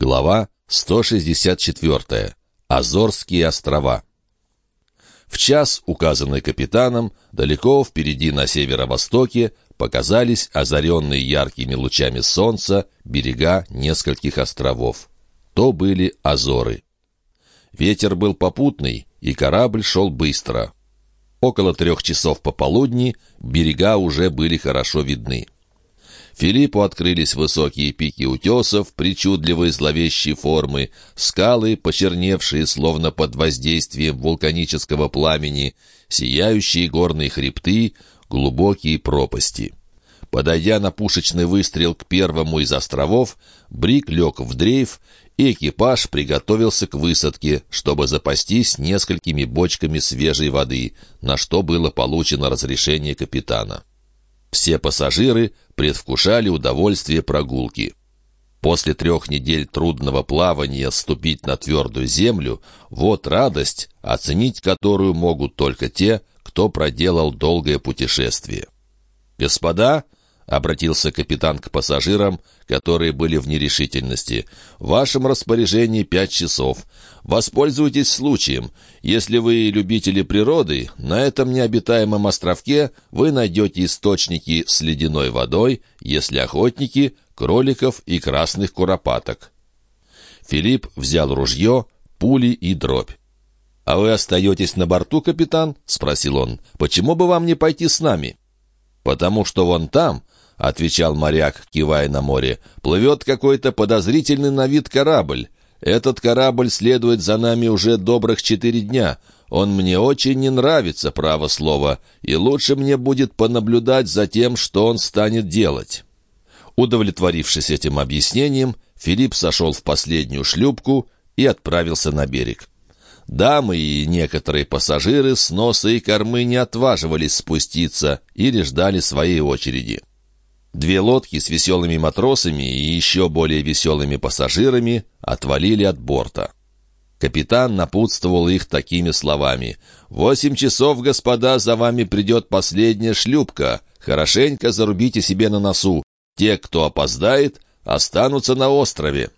Глава 164. Азорские острова. В час, указанный капитаном, далеко впереди на северо-востоке показались озаренные яркими лучами солнца берега нескольких островов. То были Азоры. Ветер был попутный, и корабль шел быстро. Около трех часов пополудни берега уже были хорошо видны. Филиппу открылись высокие пики утесов, причудливой зловещей формы, скалы, почерневшие словно под воздействием вулканического пламени, сияющие горные хребты, глубокие пропасти. Подойдя на пушечный выстрел к первому из островов, Брик лег в дрейф, и экипаж приготовился к высадке, чтобы запастись несколькими бочками свежей воды, на что было получено разрешение капитана. Все пассажиры предвкушали удовольствие прогулки. После трех недель трудного плавания ступить на твердую землю — вот радость, оценить которую могут только те, кто проделал долгое путешествие. «Господа», — обратился капитан к пассажирам, которые были в нерешительности. «В вашем распоряжении пять часов. Воспользуйтесь случаем. Если вы любители природы, на этом необитаемом островке вы найдете источники с ледяной водой, если охотники — кроликов и красных куропаток». Филипп взял ружье, пули и дробь. «А вы остаетесь на борту, капитан?» — спросил он. «Почему бы вам не пойти с нами?» «Потому что вон там, — отвечал моряк, кивая на море, — плывет какой-то подозрительный на вид корабль. Этот корабль следует за нами уже добрых четыре дня. Он мне очень не нравится, право слово, и лучше мне будет понаблюдать за тем, что он станет делать». Удовлетворившись этим объяснением, Филипп сошел в последнюю шлюпку и отправился на берег. Дамы и некоторые пассажиры с носа и кормы не отваживались спуститься или ждали своей очереди. Две лодки с веселыми матросами и еще более веселыми пассажирами отвалили от борта. Капитан напутствовал их такими словами. «Восемь часов, господа, за вами придет последняя шлюпка. Хорошенько зарубите себе на носу. Те, кто опоздает, останутся на острове».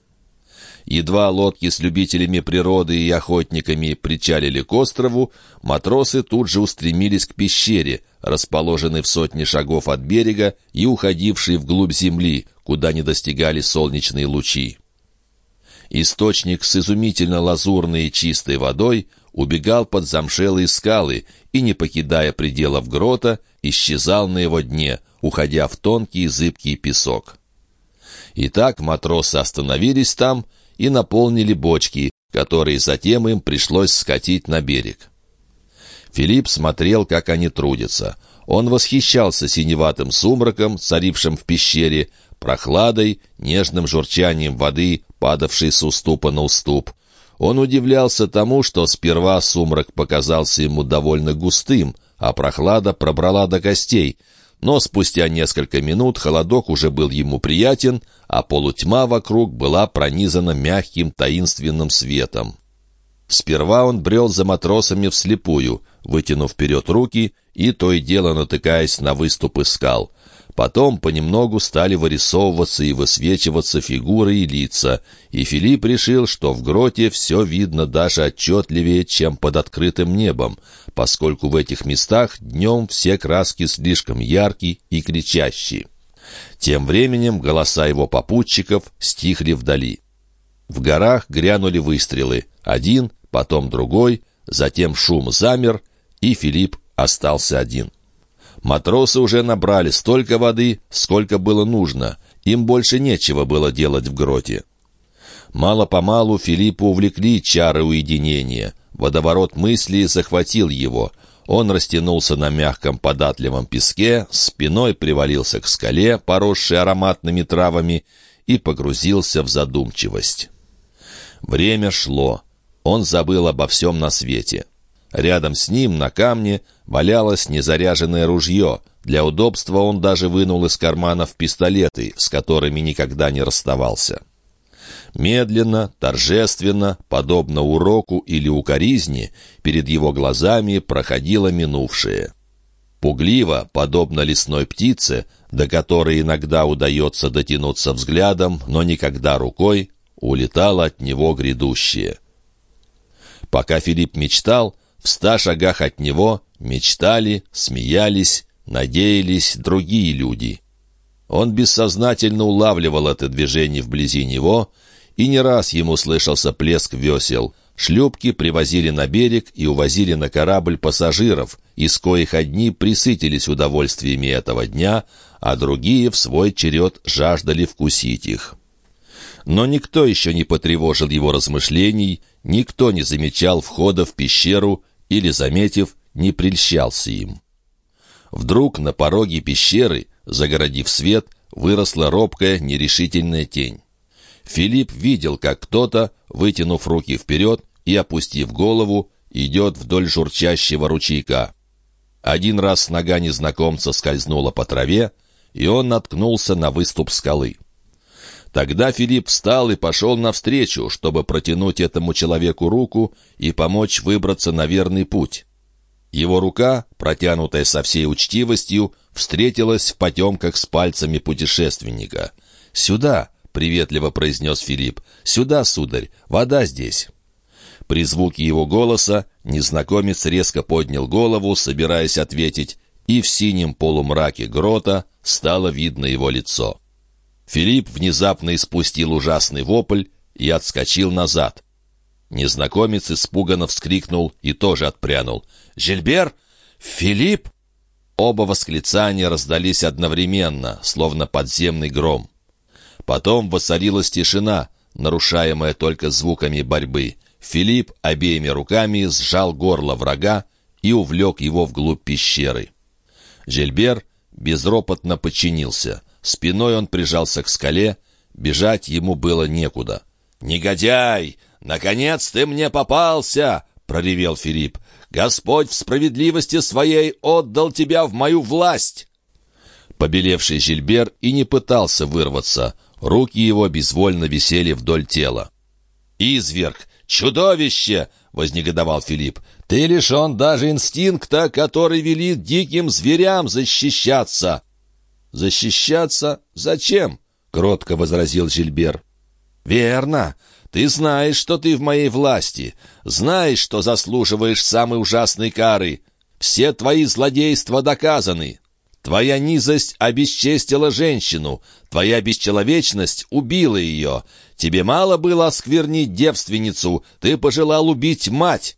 Едва лодки с любителями природы и охотниками причалили к острову, матросы тут же устремились к пещере, расположенной в сотне шагов от берега и уходившей вглубь земли, куда не достигали солнечные лучи. Источник с изумительно лазурной и чистой водой убегал под замшелые скалы и, не покидая пределов грота, исчезал на его дне, уходя в тонкий зыбкий песок. Итак, матросы остановились там и наполнили бочки, которые затем им пришлось скатить на берег. Филипп смотрел, как они трудятся. Он восхищался синеватым сумраком, царившим в пещере, прохладой, нежным журчанием воды, падавшей с уступа на уступ. Он удивлялся тому, что сперва сумрак показался ему довольно густым, а прохлада пробрала до костей — но спустя несколько минут холодок уже был ему приятен, а полутьма вокруг была пронизана мягким таинственным светом. Сперва он брел за матросами вслепую, вытянув вперед руки и то и дело натыкаясь на выступы скал. Потом понемногу стали вырисовываться и высвечиваться фигуры и лица, и Филипп решил, что в гроте все видно даже отчетливее, чем под открытым небом, поскольку в этих местах днем все краски слишком яркие и кричащие. Тем временем голоса его попутчиков стихли вдали. В горах грянули выстрелы, один, потом другой, затем шум замер, и Филипп остался один. Матросы уже набрали столько воды, сколько было нужно. Им больше нечего было делать в гроте. Мало-помалу Филиппу увлекли чары уединения. Водоворот мыслей захватил его. Он растянулся на мягком податливом песке, спиной привалился к скале, поросшей ароматными травами, и погрузился в задумчивость. Время шло. Он забыл обо всем на свете. Рядом с ним, на камне, валялось незаряженное ружье. Для удобства он даже вынул из карманов пистолеты, с которыми никогда не расставался. Медленно, торжественно, подобно уроку или укоризне, перед его глазами проходило минувшее. Пугливо, подобно лесной птице, до которой иногда удается дотянуться взглядом, но никогда рукой, улетало от него грядущее. Пока Филипп мечтал, в ста шагах от него мечтали, смеялись, надеялись другие люди. Он бессознательно улавливал это движение вблизи него, и не раз ему слышался плеск весел. Шлюпки привозили на берег и увозили на корабль пассажиров, из коих одни присытились удовольствиями этого дня, а другие в свой черед жаждали вкусить их. Но никто еще не потревожил его размышлений, никто не замечал входа в пещеру или, заметив, не прельщался им. Вдруг на пороге пещеры, загородив свет, выросла робкая, нерешительная тень. Филипп видел, как кто-то, вытянув руки вперед и опустив голову, идет вдоль журчащего ручейка. Один раз нога незнакомца скользнула по траве, и он наткнулся на выступ скалы. Тогда Филипп встал и пошел навстречу, чтобы протянуть этому человеку руку и помочь выбраться на верный путь. Его рука, протянутая со всей учтивостью, встретилась в потемках с пальцами путешественника. «Сюда!» — приветливо произнес Филипп. «Сюда, сударь! Вода здесь!» При звуке его голоса незнакомец резко поднял голову, собираясь ответить, и в синем полумраке грота стало видно его лицо. Филипп внезапно испустил ужасный вопль и отскочил назад. Незнакомец испуганно вскрикнул и тоже отпрянул. «Жильбер? Филипп?» Оба восклицания раздались одновременно, словно подземный гром. Потом воцарилась тишина, нарушаемая только звуками борьбы. Филипп обеими руками сжал горло врага и увлек его вглубь пещеры. Жильбер безропотно подчинился. Спиной он прижался к скале, бежать ему было некуда. «Негодяй! Наконец ты мне попался!» — проревел Филипп. «Господь в справедливости своей отдал тебя в мою власть!» Побелевший Жильбер и не пытался вырваться. Руки его безвольно висели вдоль тела. «Изверг! Чудовище!» — вознегодовал Филипп. «Ты лишен даже инстинкта, который велит диким зверям защищаться!» «Защищаться? Зачем?» — кротко возразил Жильбер. «Верно. Ты знаешь, что ты в моей власти. Знаешь, что заслуживаешь самой ужасной кары. Все твои злодейства доказаны. Твоя низость обесчестила женщину, твоя бесчеловечность убила ее. Тебе мало было осквернить девственницу, ты пожелал убить мать».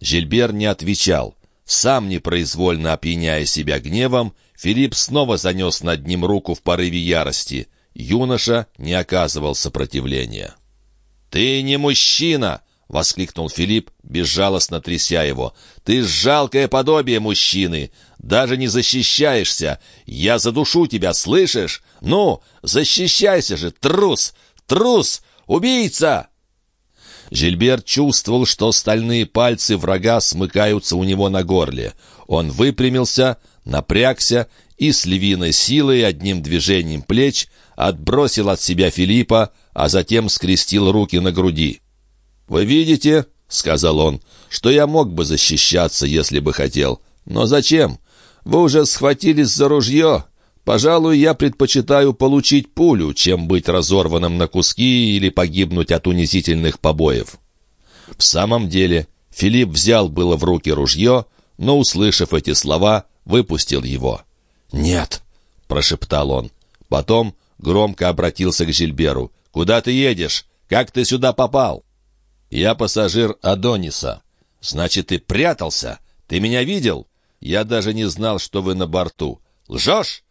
Жильбер не отвечал. Сам непроизвольно опьяняя себя гневом, Филипп снова занес над ним руку в порыве ярости. Юноша не оказывал сопротивления. «Ты не мужчина!» — воскликнул Филипп, безжалостно тряся его. «Ты жалкое подобие мужчины! Даже не защищаешься! Я задушу тебя, слышишь? Ну, защищайся же, трус! Трус! Убийца!» Жильбер чувствовал, что стальные пальцы врага смыкаются у него на горле. Он выпрямился, напрягся и с львиной силой одним движением плеч отбросил от себя Филиппа, а затем скрестил руки на груди. «Вы видите, — сказал он, — что я мог бы защищаться, если бы хотел. Но зачем? Вы уже схватились за ружье. Пожалуй, я предпочитаю получить пулю, чем быть разорванным на куски или погибнуть от унизительных побоев». В самом деле, Филипп взял было в руки ружье, но, услышав эти слова, выпустил его. «Нет!» — прошептал он. Потом громко обратился к Жильберу. «Куда ты едешь? Как ты сюда попал?» «Я пассажир Адониса». «Значит, ты прятался? Ты меня видел? Я даже не знал, что вы на борту. Лжешь?»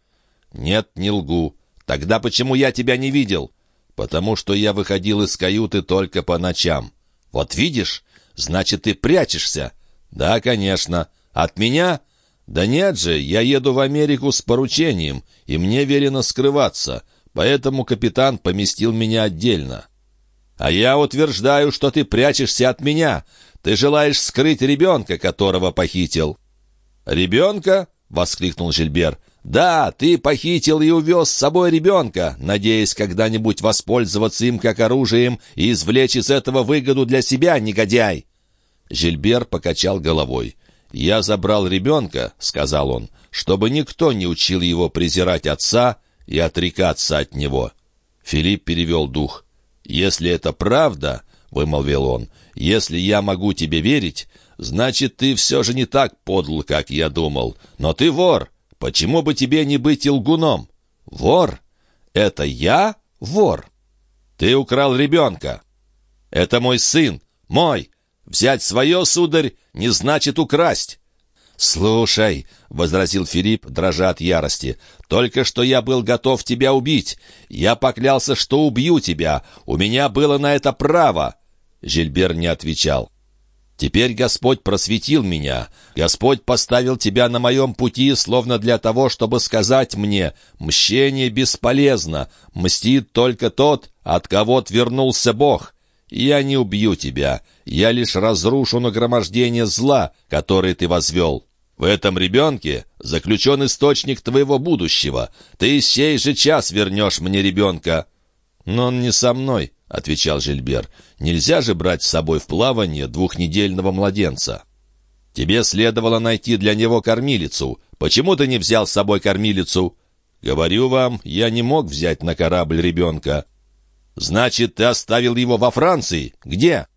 «Нет, не лгу. Тогда почему я тебя не видел?» «Потому что я выходил из каюты только по ночам». «Вот видишь? Значит, ты прячешься?» «Да, конечно. От меня?» «Да нет же, я еду в Америку с поручением, и мне велено скрываться, поэтому капитан поместил меня отдельно». «А я утверждаю, что ты прячешься от меня. Ты желаешь скрыть ребенка, которого похитил». «Ребенка?» — воскликнул Жильбер. «Да, ты похитил и увез с собой ребенка, надеясь когда-нибудь воспользоваться им как оружием и извлечь из этого выгоду для себя, негодяй!» Жильбер покачал головой. «Я забрал ребенка», — сказал он, — «чтобы никто не учил его презирать отца и отрекаться от него». Филипп перевел дух. «Если это правда, — вымолвил он, — если я могу тебе верить, значит, ты все же не так подл, как я думал. Но ты вор. Почему бы тебе не быть и лгуном? Вор? Это я вор? Ты украл ребенка. Это мой сын, мой. Взять свое, сударь, не значит украсть. «Слушай», — возразил Филипп, дрожа от ярости, — «только что я был готов тебя убить. Я поклялся, что убью тебя. У меня было на это право». Жильбер не отвечал. «Теперь Господь просветил меня. Господь поставил тебя на моем пути, словно для того, чтобы сказать мне, мщение бесполезно, мстит только тот, от кого отвернулся Бог. Я не убью тебя, я лишь разрушу нагромождение зла, которое ты возвел. В этом ребенке заключен источник твоего будущего. Ты сей же час вернешь мне ребенка». «Но он не со мной», — отвечал Жильбер. «Нельзя же брать с собой в плавание двухнедельного младенца». «Тебе следовало найти для него кормилицу. Почему ты не взял с собой кормилицу?» «Говорю вам, я не мог взять на корабль ребенка». «Значит, ты оставил его во Франции? Где?»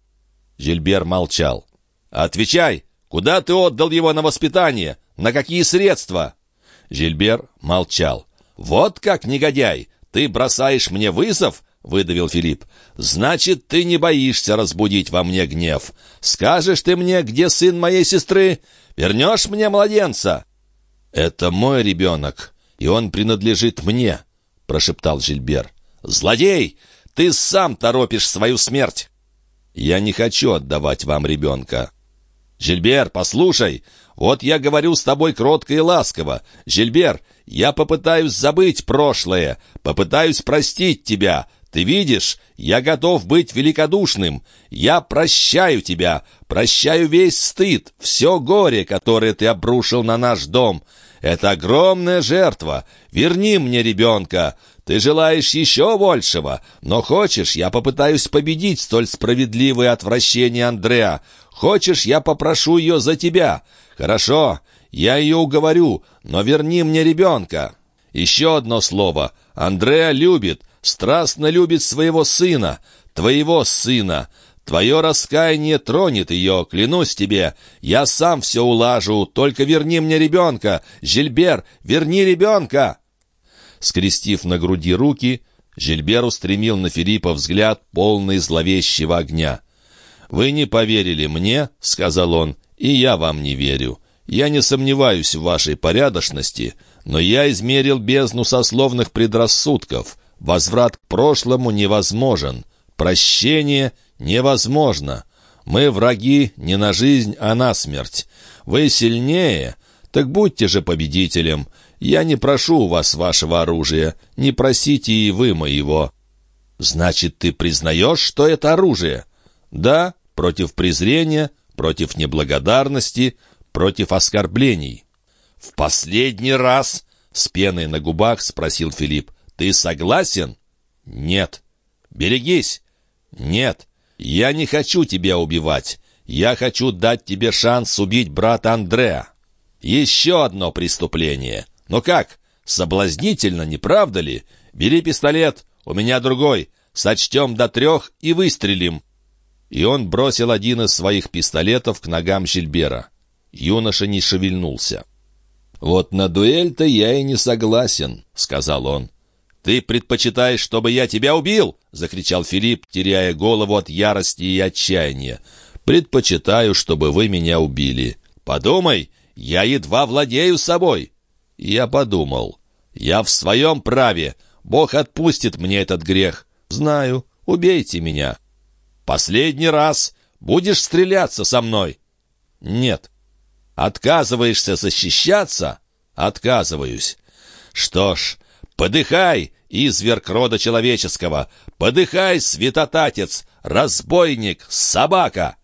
Жильбер молчал. «Отвечай, куда ты отдал его на воспитание? На какие средства?» Жильбер молчал. «Вот как, негодяй! Ты бросаешь мне вызов?» — выдавил Филипп. «Значит, ты не боишься разбудить во мне гнев. Скажешь ты мне, где сын моей сестры? Вернешь мне младенца?» «Это мой ребенок, и он принадлежит мне», — прошептал Жильбер. «Злодей! Ты сам торопишь свою смерть!» «Я не хочу отдавать вам ребенка». «Жильбер, послушай, вот я говорю с тобой кротко и ласково. Жильбер, я попытаюсь забыть прошлое, попытаюсь простить тебя. Ты видишь, я готов быть великодушным. Я прощаю тебя, прощаю весь стыд, все горе, которое ты обрушил на наш дом. Это огромная жертва. Верни мне ребенка. Ты желаешь еще большего, но хочешь, я попытаюсь победить столь справедливое отвращение Андреа. Хочешь, я попрошу ее за тебя. Хорошо, я ее уговорю, но верни мне ребенка. Еще одно слово. Андреа любит, страстно любит своего сына, твоего сына. Твое раскаяние тронет ее, клянусь тебе. Я сам все улажу, только верни мне ребенка. Жильбер, верни ребенка!» Скрестив на груди руки, Жильбер устремил на Филиппа взгляд, полный зловещего огня. «Вы не поверили мне», — сказал он, — «и я вам не верю. Я не сомневаюсь в вашей порядочности, но я измерил бездну сословных предрассудков. Возврат к прошлому невозможен. Прощение невозможно. Мы враги не на жизнь, а на смерть. Вы сильнее, так будьте же победителем. Я не прошу у вас вашего оружия, не просите и вы моего». «Значит, ты признаешь, что это оружие?» «Да, против презрения, против неблагодарности, против оскорблений». «В последний раз?» — с пеной на губах спросил Филипп. «Ты согласен?» «Нет». «Берегись!» «Нет, я не хочу тебя убивать. Я хочу дать тебе шанс убить брата Андреа. Еще одно преступление. Ну как, соблазнительно, не правда ли? Бери пистолет, у меня другой. Сочтем до трех и выстрелим». И он бросил один из своих пистолетов к ногам Жильбера. Юноша не шевельнулся. «Вот на дуэль-то я и не согласен», — сказал он. «Ты предпочитаешь, чтобы я тебя убил?» — закричал Филипп, теряя голову от ярости и отчаяния. «Предпочитаю, чтобы вы меня убили. Подумай, я едва владею собой». Я подумал. «Я в своем праве. Бог отпустит мне этот грех. Знаю. Убейте меня». «Последний раз. Будешь стреляться со мной?» «Нет». «Отказываешься защищаться?» «Отказываюсь». «Что ж, подыхай, изверг рода человеческого! Подыхай, святотатец, разбойник, собака!»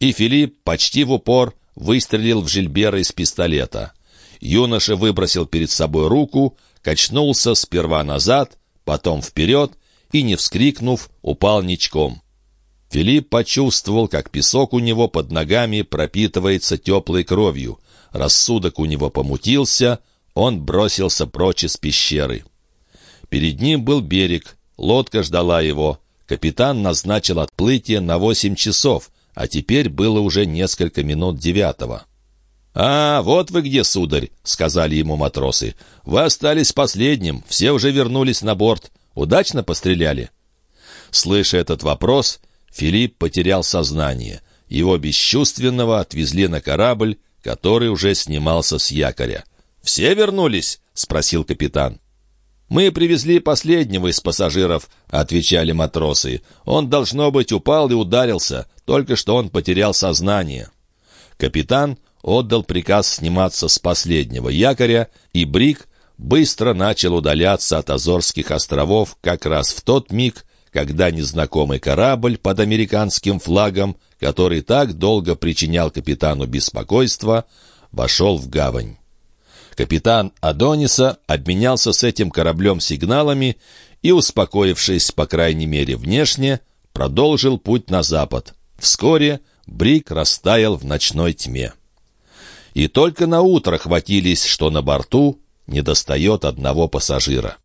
И Филипп почти в упор выстрелил в Жильбера из пистолета. Юноша выбросил перед собой руку, качнулся сперва назад, потом вперед и, не вскрикнув, упал ничком. Филипп почувствовал, как песок у него под ногами пропитывается теплой кровью. Рассудок у него помутился, он бросился прочь из пещеры. Перед ним был берег, лодка ждала его. капитан назначил отплытие на восемь часов, а теперь было уже несколько минут девятого. «А, вот вы где, сударь!» — сказали ему матросы. «Вы остались последним, все уже вернулись на борт. Удачно постреляли?» Слыша этот вопрос, Филипп потерял сознание. Его бесчувственного отвезли на корабль, который уже снимался с якоря. «Все вернулись?» — спросил капитан. «Мы привезли последнего из пассажиров», — отвечали матросы. «Он, должно быть, упал и ударился, только что он потерял сознание». Капитан отдал приказ сниматься с последнего якоря, и Брик быстро начал удаляться от Азорских островов как раз в тот миг, когда незнакомый корабль под американским флагом, который так долго причинял капитану беспокойство, вошел в гавань. Капитан Адониса обменялся с этим кораблем сигналами и, успокоившись, по крайней мере, внешне, продолжил путь на запад. Вскоре Брик растаял в ночной тьме. И только на утро хватились, что на борту недостает одного пассажира.